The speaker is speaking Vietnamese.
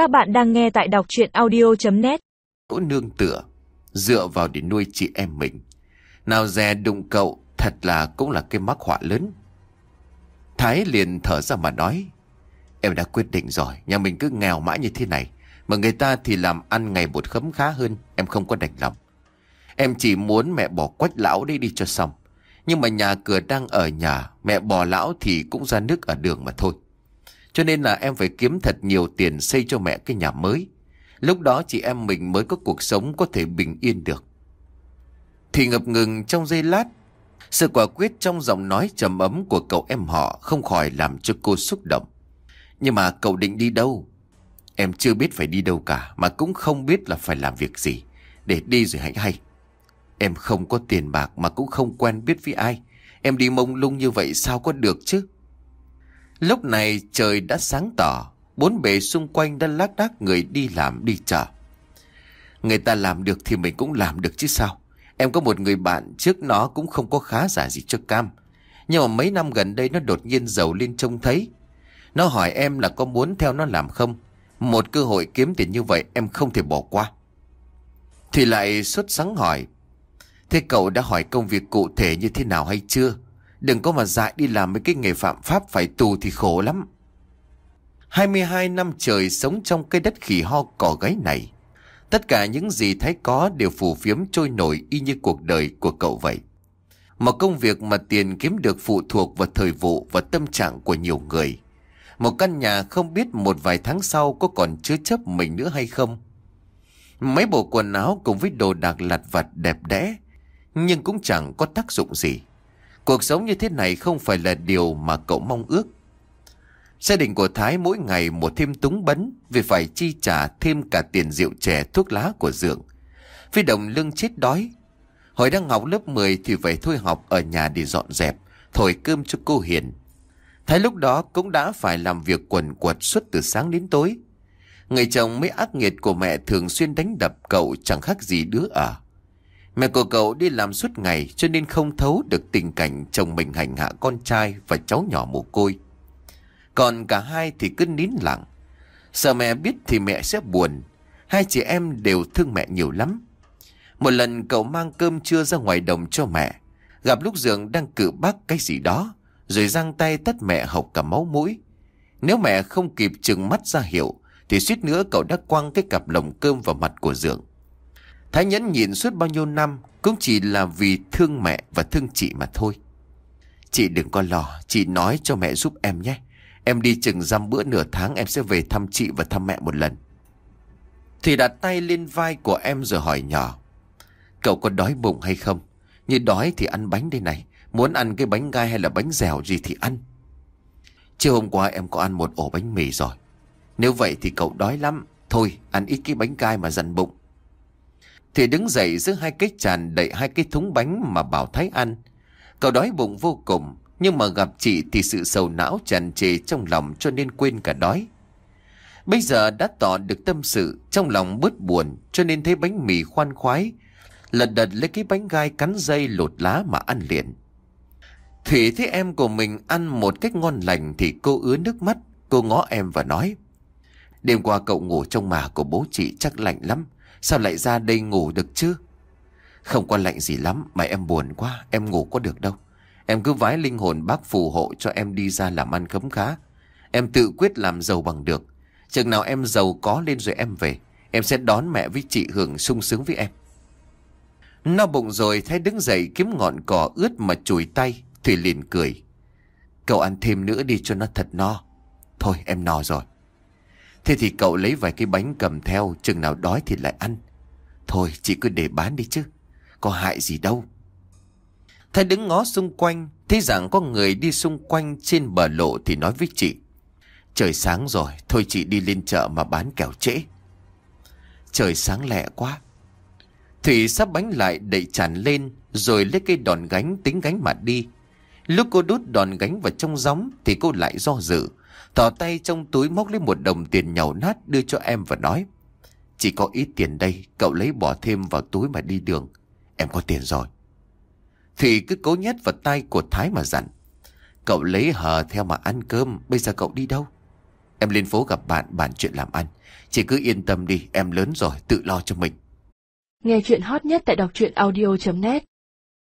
Các bạn đang nghe tại đọc chuyện audio.net Cô nương tựa, Dựa vào để nuôi chị em mình. Nào dè đụng cậu, Thật là cũng là cái mắc họa lớn. Thái liền thở ra mà nói, Em đã quyết định rồi, Nhà mình cứ nghèo mãi như thế này, Mà người ta thì làm ăn ngày một khấm khá hơn, Em không có đành lòng. Em chỉ muốn mẹ bỏ quách lão đi đi cho xong. Nhưng mà nhà cửa đang ở nhà, Mẹ bỏ lão thì cũng ra nước ở đường mà thôi. Cho nên là em phải kiếm thật nhiều tiền xây cho mẹ cái nhà mới. Lúc đó chị em mình mới có cuộc sống có thể bình yên được. Thì ngập ngừng trong giây lát, Sự quả quyết trong giọng nói trầm ấm của cậu em họ Không khỏi làm cho cô xúc động. Nhưng mà cậu định đi đâu? Em chưa biết phải đi đâu cả, Mà cũng không biết là phải làm việc gì Để đi rồi hãy hay. Em không có tiền bạc mà cũng không quen biết với ai. Em đi mông lung như vậy sao có được chứ? Lúc này trời đã sáng tỏ, Bốn bề xung quanh đã lác đác người đi làm đi chợ. Người ta làm được thì mình cũng làm được chứ sao? Em có một người bạn, trước nó cũng không có khá giả gì cho cam. Nhưng mà mấy năm gần đây nó đột nhiên giàu lên trông thấy. Nó hỏi em là có muốn theo nó làm không? Một cơ hội kiếm tiền như vậy em không thể bỏ qua. Thì lại xuất sáng hỏi, Thế cậu đã hỏi công việc cụ thể như thế nào hay chưa? Đừng có mà dại đi làm mấy cái nghề phạm pháp phải tù thì khổ lắm 22 năm trời sống trong cây đất khỉ ho cỏ gáy này. Tất cả những gì Thái có đều phù phiếm trôi nổi y như cuộc đời của cậu vậy. Một công việc mà tiền kiếm được phụ thuộc vào thời vụ và tâm trạng của nhiều người. Một căn nhà không biết một vài tháng sau có còn chứa chấp mình nữa hay không. Mấy bộ quần áo cùng với đồ đạc lặt vặt đẹp đẽ, nhưng cũng chẳng có tác dụng gì. Cuộc sống như thế này không phải là điều mà cậu mong ước. Gia đình của Thái mỗi ngày một thêm túng bấn vì phải chi trả thêm cả tiền rượu chè thuốc lá của Dượng. Phi đồng lưng chết đói. Hồi đang học lớp 10 thì phải thôi học ở nhà để dọn dẹp, thổi cơm cho cô Hiền. Thái lúc đó cũng đã phải làm việc quần quật suốt từ sáng đến tối. Người chồng mới ác nghiệt của mẹ thường xuyên đánh đập cậu chẳng khác gì đứa ở. Mẹ của cậu đi làm suốt ngày cho nên không thấu được tình cảnh chồng mình hành hạ con trai và cháu nhỏ mồ côi. Còn cả hai thì cứ nín lặng. Sợ mẹ biết thì mẹ sẽ buồn. Hai chị em đều thương mẹ nhiều lắm. Một lần cậu mang cơm trưa ra ngoài đồng cho mẹ. Gặp lúc Dượng đang cự bác cái gì đó. Rồi giang tay tắt mẹ hộc cả máu mũi. Nếu mẹ không kịp chừng mắt ra hiệu. Thì suýt nữa cậu đã quăng cái cặp lồng cơm vào mặt của Dượng. Thái nhẫn nhìn suốt bao nhiêu năm cũng chỉ là vì thương mẹ và thương chị mà thôi. Chị đừng có lo, chị nói cho mẹ giúp em nhé. Em đi chừng dăm bữa nửa tháng em sẽ về thăm chị và thăm mẹ một lần. Thì đặt tay lên vai của em rồi hỏi nhỏ. Cậu có đói bụng hay không? Như đói thì ăn bánh đây này. Muốn ăn cái bánh gai hay là bánh dẻo gì thì ăn. Chiều hôm qua em có ăn một ổ bánh mì rồi. Nếu vậy thì cậu đói lắm. Thôi ăn ít cái bánh gai mà dằn bụng. Thì đứng dậy giữa hai cái tràn đậy hai cái thúng bánh mà bảo Thái ăn. Cậu đói bụng vô cùng. Nhưng mà gặp chị thì sự sầu não tràn trề trong lòng cho nên quên cả đói. Bây giờ đã tỏ được tâm sự, trong lòng bớt buồn cho nên thấy bánh mì khoan khoái. Lật đật lấy cái bánh gai cắn dây lột lá mà ăn liền. Thủy thấy em của mình ăn một cách ngon lành thì cô ứa nước mắt, cô ngó em và nói. Đêm qua cậu ngủ trong mà của bố chị chắc lạnh lắm, sao lại ra đây ngủ được chứ? Không có lạnh gì lắm mà em buồn quá, em ngủ có được đâu. Em cứ vái linh hồn bác phù hộ cho em đi ra làm ăn khấm khá. Em tự quyết làm giàu bằng được. Chừng nào em giàu có lên rồi em về. Em sẽ đón mẹ với chị hưởng sung sướng với em. No bụng rồi thấy đứng dậy kiếm ngọn cỏ ướt mà chùi tay. Thủy liền cười. Cậu ăn thêm nữa đi cho nó thật no. Thôi em no rồi. Thế thì cậu lấy vài cái bánh cầm theo. Chừng nào đói thì lại ăn. Thôi chị cứ để bán đi chứ. Có hại gì đâu. Thái đứng ngó xung quanh, thấy rằng có người đi xung quanh trên bờ lộ thì nói với chị. Trời sáng rồi, thôi chị đi lên chợ mà bán kẹo trễ. Trời sáng lẹ quá. Thủy sắp bánh lại đẩy tràn lên, rồi lấy cây đòn gánh tính gánh mà đi. Lúc cô đút đòn gánh vào trong gióng thì cô lại do dự tỏ tay trong túi móc lấy một đồng tiền nhàu nát đưa cho em và nói. Chỉ có ít tiền đây, cậu lấy bỏ thêm vào túi mà đi đường. Em có tiền rồi. Thì cứ cố nhét vào tay của Thái mà dặn. Cậu lấy hờ theo mà ăn cơm, bây giờ cậu đi đâu? Em lên phố gặp bạn bàn chuyện làm ăn Chị cứ yên tâm đi em lớn rồi tự lo cho mình Nghe chuyện hot nhất tại đọc truyện audio.net